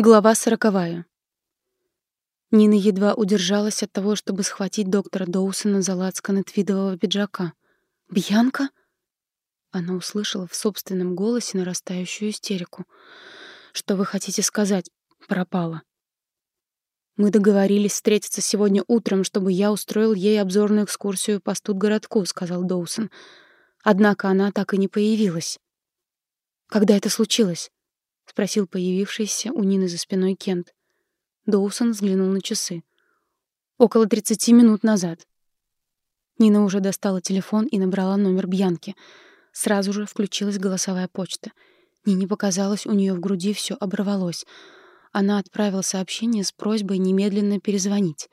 Глава сороковая. Нина едва удержалась от того, чтобы схватить доктора Доусона за лацканы твидового пиджака. «Бьянка?» Она услышала в собственном голосе нарастающую истерику. «Что вы хотите сказать? Пропала?» «Мы договорились встретиться сегодня утром, чтобы я устроил ей обзорную экскурсию по студгородку», — сказал Доусон. «Однако она так и не появилась». «Когда это случилось?» — спросил появившийся у Нины за спиной Кент. Доусон взглянул на часы. «Около тридцати минут назад». Нина уже достала телефон и набрала номер Бьянки. Сразу же включилась голосовая почта. Нине показалось, у нее в груди все оборвалось. Она отправила сообщение с просьбой немедленно перезвонить.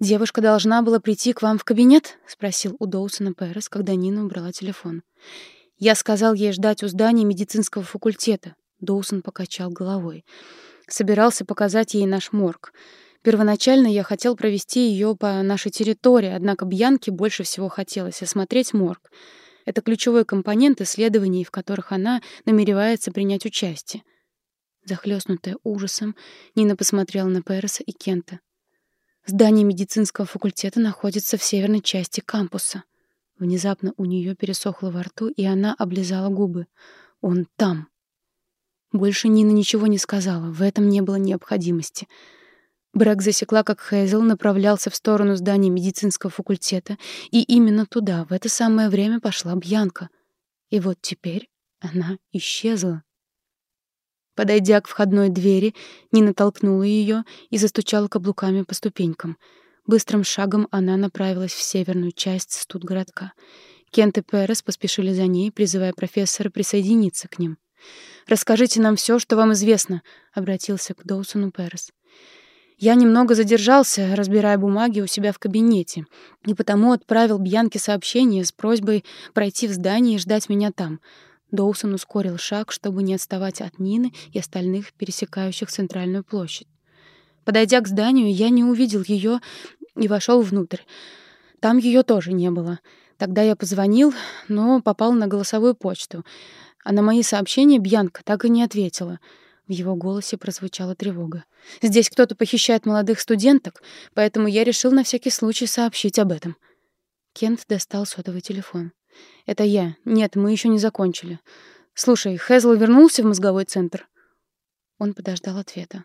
«Девушка должна была прийти к вам в кабинет?» — спросил у Доусона Перес, когда Нина убрала телефон. «Я сказал ей ждать у здания медицинского факультета. Доусон покачал головой. Собирался показать ей наш морг. Первоначально я хотел провести ее по нашей территории, однако Бьянке больше всего хотелось осмотреть морг. Это ключевой компонент исследований, в которых она намеревается принять участие. Захлестнутая ужасом, Нина посмотрела на Переса и Кента. Здание медицинского факультета находится в северной части кампуса. Внезапно у нее пересохло во рту, и она облизала губы. Он там. Больше Нина ничего не сказала, в этом не было необходимости. Брэк засекла, как Хейзел направлялся в сторону здания медицинского факультета, и именно туда в это самое время пошла Бьянка. И вот теперь она исчезла. Подойдя к входной двери, Нина толкнула ее и застучала каблуками по ступенькам. Быстрым шагом она направилась в северную часть студгородка. Кент и Перес поспешили за ней, призывая профессора присоединиться к ним. «Расскажите нам все, что вам известно», — обратился к Доусону Перес. «Я немного задержался, разбирая бумаги у себя в кабинете, и потому отправил Бьянке сообщение с просьбой пройти в здание и ждать меня там». Доусон ускорил шаг, чтобы не отставать от Нины и остальных, пересекающих центральную площадь. Подойдя к зданию, я не увидел ее и вошел внутрь. Там ее тоже не было. Тогда я позвонил, но попал на голосовую почту. А на мои сообщения Бьянка так и не ответила. В его голосе прозвучала тревога. «Здесь кто-то похищает молодых студенток, поэтому я решил на всякий случай сообщить об этом». Кент достал сотовый телефон. «Это я. Нет, мы еще не закончили. Слушай, Хэзл вернулся в мозговой центр?» Он подождал ответа.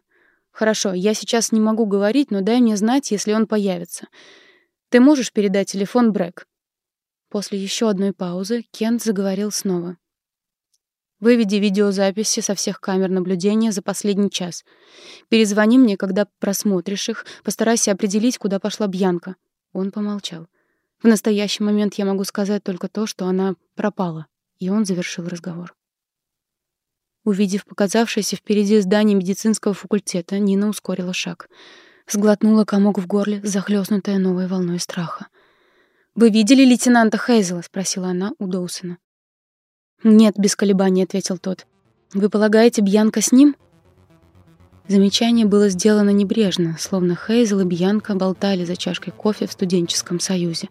«Хорошо, я сейчас не могу говорить, но дай мне знать, если он появится. Ты можешь передать телефон Брэк?» После еще одной паузы Кент заговорил снова. Выведи видеозаписи со всех камер наблюдения за последний час. Перезвони мне, когда просмотришь их. Постарайся определить, куда пошла Бьянка. Он помолчал. В настоящий момент я могу сказать только то, что она пропала. И он завершил разговор. Увидев показавшееся впереди здание медицинского факультета, Нина ускорила шаг. Сглотнула комок в горле, захлёстнутая новой волной страха. «Вы видели лейтенанта Хейзела?» — спросила она у Доусона. «Нет», — без колебаний ответил тот. «Вы полагаете, Бьянка с ним?» Замечание было сделано небрежно, словно Хейзел и Бьянка болтали за чашкой кофе в студенческом союзе.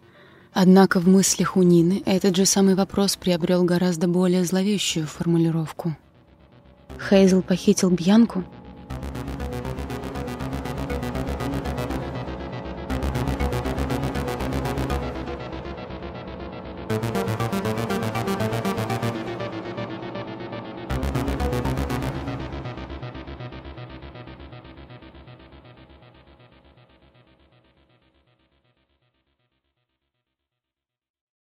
Однако в мыслях у Нины этот же самый вопрос приобрел гораздо более зловещую формулировку. Хейзел похитил Бьянку? Thank